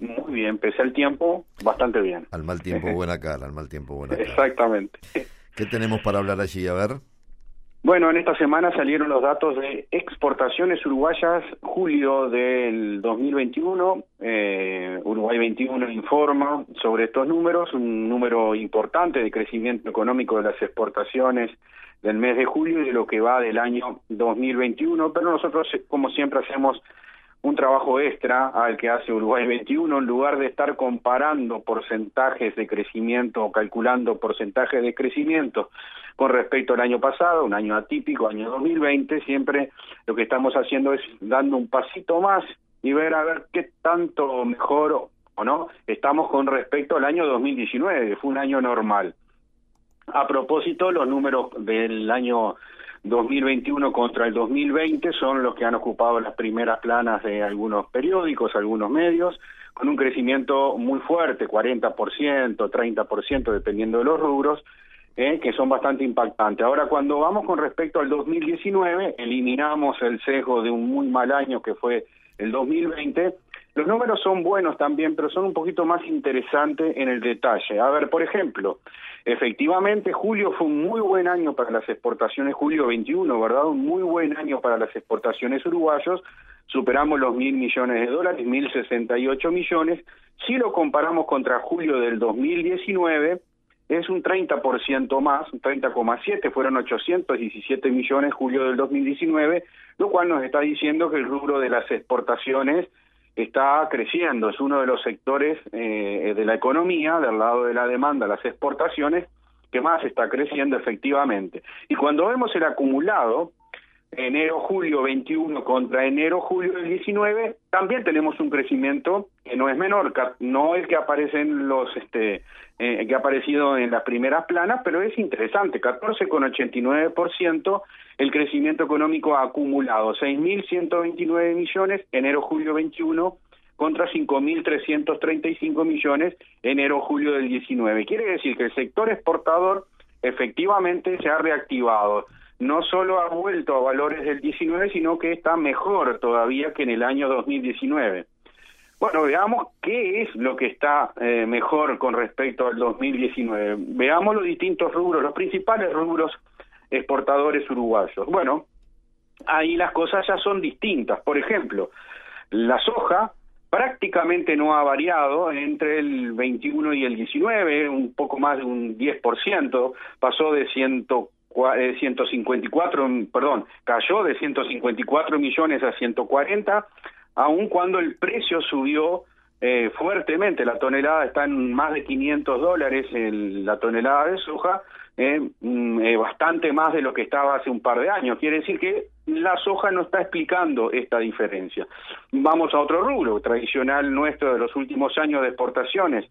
Muy bien, pese al tiempo, bastante bien. Al mal tiempo, buena cara, al mal tiempo, buena cara. Exactamente. ¿Qué tenemos para hablar allí? A ver. Bueno, en esta semana salieron los datos de exportaciones uruguayas julio del 2021. Eh, Uruguay 21 informa sobre estos números, un número importante de crecimiento económico de las exportaciones del mes de julio y de lo que va del año 2021, pero nosotros, como siempre, hacemos un trabajo extra al que hace Uruguay 21, en lugar de estar comparando porcentajes de crecimiento o calculando porcentajes de crecimiento con respecto al año pasado, un año atípico, año 2020, siempre lo que estamos haciendo es dando un pasito más y ver a ver qué tanto mejor o no estamos con respecto al año 2019, que fue un año normal. A propósito, los números del año 2021 contra el 2020 son los que han ocupado las primeras planas de algunos periódicos, algunos medios, con un crecimiento muy fuerte, 40%, 30%, dependiendo de los rubros, eh, que son bastante impactantes. Ahora, cuando vamos con respecto al 2019, eliminamos el sesgo de un muy mal año que fue el 2020, los números son buenos también, pero son un poquito más interesantes en el detalle. A ver, por ejemplo, efectivamente julio fue un muy buen año para las exportaciones, julio 21, ¿verdad? Un muy buen año para las exportaciones uruguayos. Superamos los mil millones de dólares, mil sesenta y ocho millones. Si lo comparamos contra julio del 2019, es un 30% más, un 30,7, fueron 817 millones julio del 2019, lo cual nos está diciendo que el rubro de las exportaciones está creciendo, es uno de los sectores eh, de la economía, del lado de la demanda, las exportaciones, que más está creciendo efectivamente. Y cuando vemos el acumulado, enero-julio 21 contra enero-julio del 19, también tenemos un crecimiento que no es menor, no el que aparece en los, este, eh, que ha aparecido en las primeras planas, pero es interesante, 14,89% el crecimiento económico acumulado, 6.129 millones enero-julio 21 contra 5.335 millones enero-julio del 19. Quiere decir que el sector exportador efectivamente se ha reactivado no solo ha vuelto a valores del 19, sino que está mejor todavía que en el año 2019. Bueno, veamos qué es lo que está eh, mejor con respecto al 2019. Veamos los distintos rubros, los principales rubros exportadores uruguayos. Bueno, ahí las cosas ya son distintas. Por ejemplo, la soja prácticamente no ha variado entre el 21 y el 19, un poco más de un 10%, pasó de 140 154, eh, perdón, cayó de 154 millones a 140, aun cuando el precio subió eh, fuertemente. La tonelada está en más de 500 dólares la tonelada de soja, eh, mm, bastante más de lo que estaba hace un par de años. Quiere decir que la soja no está explicando esta diferencia. Vamos a otro rubro tradicional nuestro de los últimos años de exportaciones,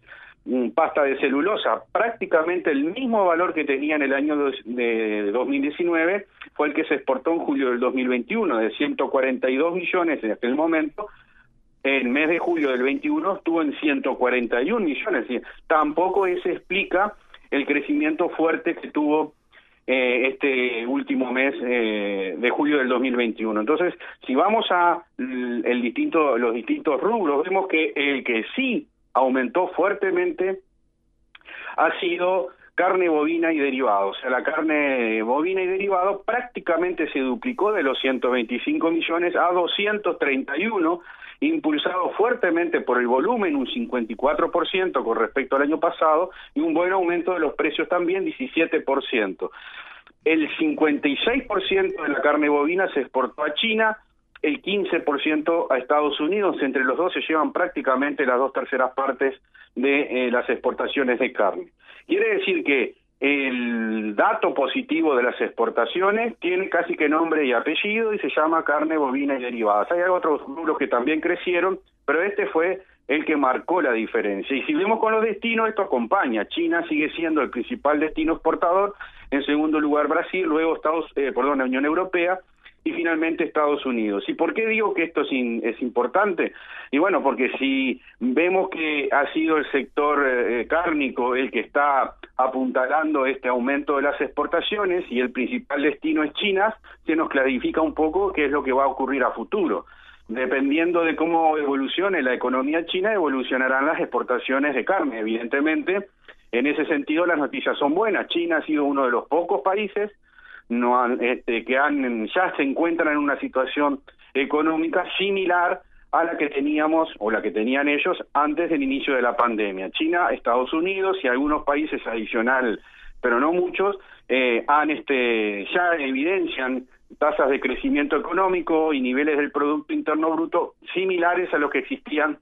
pasta de celulosa, prácticamente el mismo valor que tenía en el año de 2019 fue el que se exportó en julio del 2021, de 142 millones en aquel momento, el mes de julio del 21 estuvo en 141 millones, tampoco se explica el crecimiento fuerte que tuvo eh, este último mes eh, de julio del 2021. Entonces, si vamos a el distinto, los distintos rubros, vemos que el que sí aumentó fuertemente ha sido carne bovina y derivados. O sea, la carne bovina y derivado prácticamente se duplicó de los 125 millones a 231, impulsado fuertemente por el volumen, un 54% con respecto al año pasado, y un buen aumento de los precios también, 17%. El 56% de la carne bovina se exportó a China, el 15% a Estados Unidos, entre los dos se llevan prácticamente las dos terceras partes de eh, las exportaciones de carne. Quiere decir que el dato positivo de las exportaciones tiene casi que nombre y apellido y se llama carne bovina y derivadas. Hay otros rubros que también crecieron, pero este fue el que marcó la diferencia. Y si vemos con los destinos, esto acompaña. China sigue siendo el principal destino exportador, en segundo lugar Brasil, luego Estados, eh, perdón, la Unión Europea y finalmente Estados Unidos. ¿Y por qué digo que esto es, importante? Y bueno, porque si vemos que ha sido el sector eh, cárnico el que está apuntalando este aumento de las exportaciones y el principal destino es China, se nos clarifica un poco qué es lo que va a ocurrir a futuro. Dependiendo de cómo evolucione la economía china, evolucionarán las exportaciones de carne, evidentemente. En ese sentido, las noticias son buenas. China ha sido uno de los pocos países no han, este, que han, ya se encuentran en una situación económica similar a la que teníamos o la que tenían ellos antes del inicio de la pandemia. China, Estados Unidos y algunos países adicional, pero no muchos, eh, han este, ya evidencian tasas de crecimiento económico y niveles del Producto Interno Bruto similares a los que existían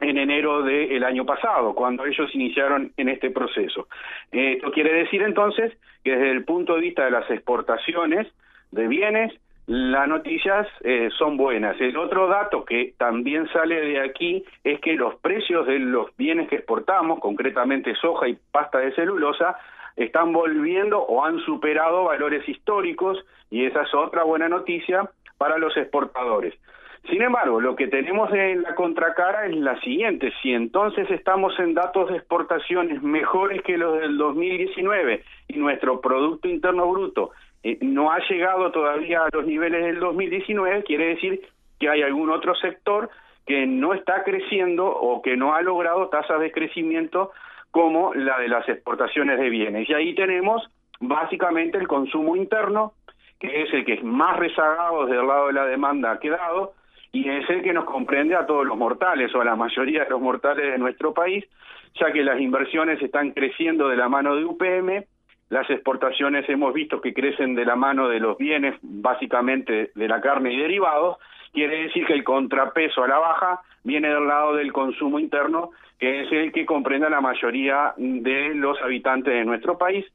en enero del año pasado, cuando ellos iniciaron en este proceso. Esto quiere decir entonces que desde el punto de vista de las exportaciones de bienes, las noticias eh, son buenas. El otro dato que también sale de aquí es que los precios de los bienes que exportamos, concretamente soja y pasta de celulosa, están volviendo o han superado valores históricos y esa es otra buena noticia para los exportadores. Sin embargo, lo que tenemos en la contracara es la siguiente, si entonces estamos en datos de exportaciones mejores que los del 2019 y nuestro Producto Interno Bruto eh, no ha llegado todavía a los niveles del 2019, quiere decir que hay algún otro sector que no está creciendo o que no ha logrado tasas de crecimiento como la de las exportaciones de bienes. Y ahí tenemos básicamente el consumo interno, que es el que es más rezagado desde el lado de la demanda ha quedado, y es el que nos comprende a todos los mortales o a la mayoría de los mortales de nuestro país, ya que las inversiones están creciendo de la mano de UPM, las exportaciones hemos visto que crecen de la mano de los bienes, básicamente de la carne y derivados, quiere decir que el contrapeso a la baja viene del lado del consumo interno, que es el que comprende a la mayoría de los habitantes de nuestro país,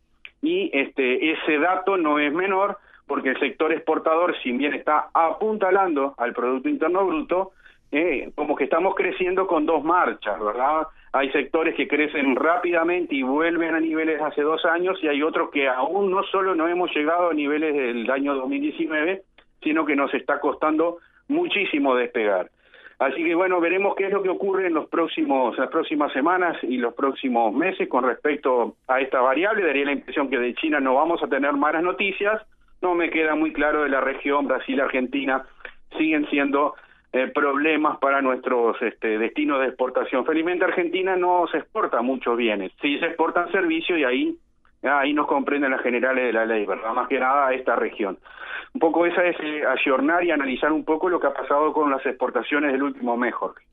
y este ese dato no es menor porque el sector exportador, si bien está apuntalando al Producto Interno Bruto, eh, como que estamos creciendo con dos marchas, ¿verdad? Hay sectores que crecen rápidamente y vuelven a niveles hace dos años y hay otros que aún no solo no hemos llegado a niveles del año 2019, sino que nos está costando muchísimo despegar. Así que bueno, veremos qué es lo que ocurre en los próximos, las próximas semanas y los próximos meses con respecto a esta variable. Daría la impresión que de China no vamos a tener malas noticias, no me queda muy claro de la región Brasil-Argentina, siguen siendo eh, problemas para nuestros este, destinos de exportación. Felizmente Argentina no se exporta muchos bienes, sí se exportan servicios y ahí ahí nos comprenden las generales de la ley, ¿verdad? Más que nada a esta región. Un poco esa es eh, ayornar y analizar un poco lo que ha pasado con las exportaciones del último mes, Jorge.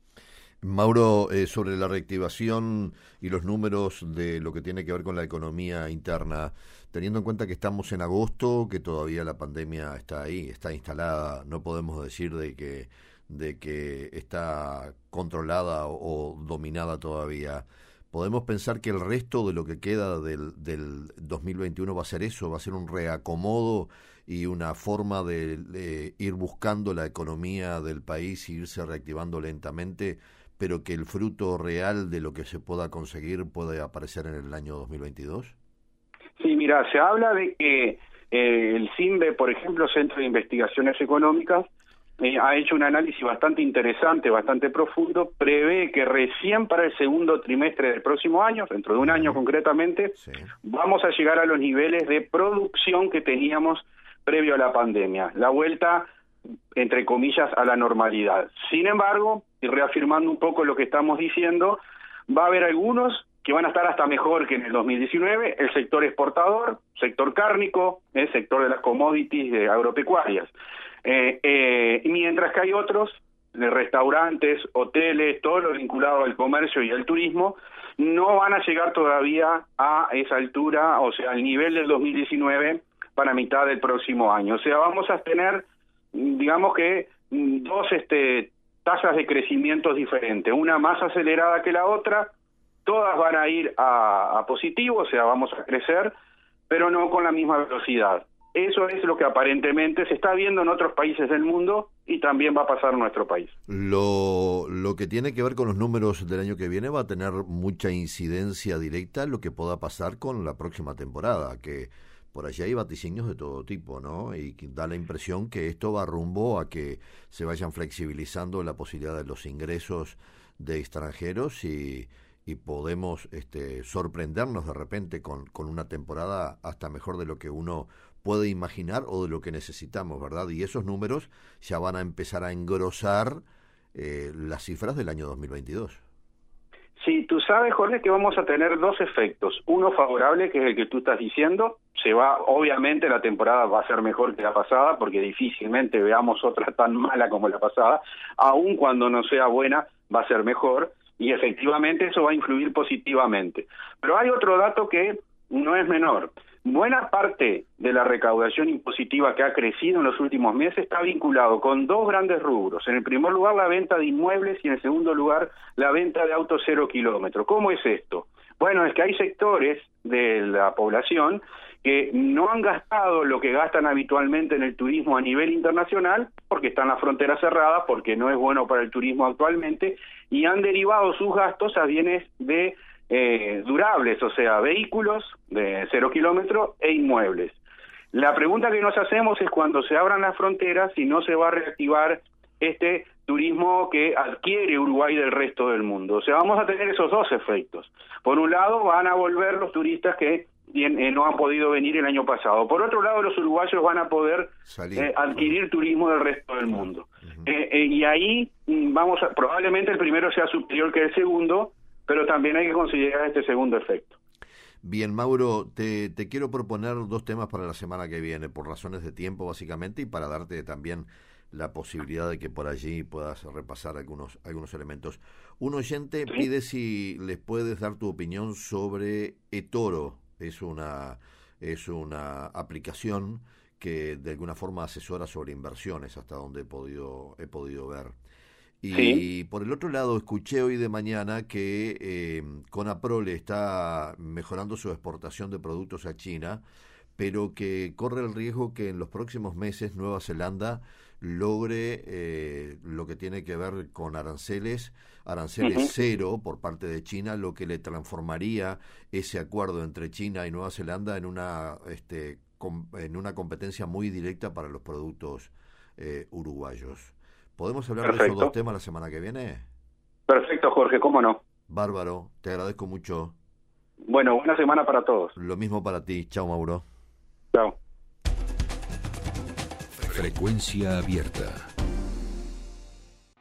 Mauro, eh, sobre la reactivación y los números de lo que tiene que ver con la economía interna, teniendo en cuenta que estamos en agosto, que todavía la pandemia está ahí, está instalada, no podemos decir de que de que está controlada o, dominada todavía. ¿Podemos pensar que el resto de lo que queda del, del 2021 va a ser eso? ¿Va a ser un reacomodo y una forma de, ir buscando la economía del país e irse reactivando lentamente pero que el fruto real de lo que se pueda conseguir puede aparecer en el año 2022? Sí, mira, se habla de que eh, el CIMBE, por ejemplo, Centro de Investigaciones Económicas, eh, ha hecho un análisis bastante interesante, bastante profundo, prevé que recién para el segundo trimestre del próximo año, dentro de un año concretamente, vamos a llegar a los niveles de producción que teníamos previo a la pandemia. La vuelta entre comillas, a la normalidad. Sin embargo, y reafirmando un poco lo que estamos diciendo, va a haber algunos que van a estar hasta mejor que en el 2019, el sector exportador, sector cárnico, el sector de las commodities agropecuarias. Eh, eh, mientras que hay otros, de restaurantes, hoteles, todo lo vinculado al comercio y al turismo, no van a llegar todavía a esa altura, o sea, al nivel del 2019 para mitad del próximo año. O sea, vamos a tener digamos que mm, dos este, tasas de crecimiento diferentes, una más acelerada que la otra, todas van a ir a, positivo, o sea, vamos a crecer, pero no con la misma velocidad. Eso es lo que aparentemente se está viendo en otros países del mundo y también va a pasar en nuestro país. Lo, lo que tiene que ver con los números del año que viene va a tener mucha incidencia directa en lo que pueda pasar con la próxima temporada, que por allá hay vaticinios de todo tipo, ¿no? Y da la impresión que esto va rumbo a que se vayan flexibilizando la posibilidad de los ingresos de extranjeros y, podemos este, sorprendernos de repente con, con una temporada hasta mejor de lo que uno puede imaginar o de lo que necesitamos, ¿verdad? Y esos números ya van a empezar a engrosar eh, las cifras del año 2022. Sí, tú sabes, Jorge, que vamos a tener dos efectos. Uno favorable, que es el que tú estás diciendo. Se va, obviamente, la temporada va a ser mejor que la pasada, porque difícilmente veamos otra tan mala como la pasada. Aun cuando no sea buena, va a ser mejor. Y efectivamente eso va a influir positivamente. Pero hay otro dato que no es menor. Buena parte de la recaudación impositiva que ha crecido en los últimos meses está vinculado con dos grandes rubros. En el primer lugar, la venta de inmuebles y en el segundo lugar, la venta de autos cero kilómetros. ¿Cómo es esto? Bueno, es que hay sectores de la población que no han gastado lo que gastan habitualmente en el turismo a nivel internacional, porque están las fronteras cerradas, porque no es bueno para el turismo actualmente, y han derivado sus gastos a bienes de eh, durables, o sea, vehículos de cero kilómetros e inmuebles. La pregunta que nos hacemos es cuando se abran las fronteras si no se va a reactivar este turismo que adquiere Uruguay del resto del mundo. O sea, vamos a tener esos dos efectos. Por un lado, van a volver los turistas que eh, no han podido venir el año pasado. Por otro lado, los uruguayos van a poder eh, adquirir turismo del resto del mundo. y ahí mm, vamos a, probablemente el primero sea superior que el segundo, pero también hay que considerar este segundo efecto. Bien, Mauro, te, te, quiero proponer dos temas para la semana que viene, por razones de tiempo básicamente y para darte también la posibilidad de que por allí puedas repasar algunos, algunos elementos. Un oyente pide si les puedes dar tu opinión sobre eToro. Es una, es una aplicación que de alguna forma asesora sobre inversiones, hasta donde he podido, he podido ver. Y por el otro lado, escuché hoy de mañana que eh, Conaprole está mejorando su exportación de productos a China, pero que corre el riesgo que en los próximos meses Nueva Zelanda logre eh, lo que tiene que ver con aranceles, aranceles cero por parte de China, lo que le transformaría ese acuerdo entre China y Nueva Zelanda en una, este, en una competencia muy directa para los productos eh, uruguayos. ¿Podemos hablar de esos dos temas la semana que viene? Perfecto, Jorge, cómo no. Bárbaro, te agradezco mucho. Bueno, buena semana para todos. Lo mismo para ti. Chao, Mauro. Chao. Frecuencia abierta.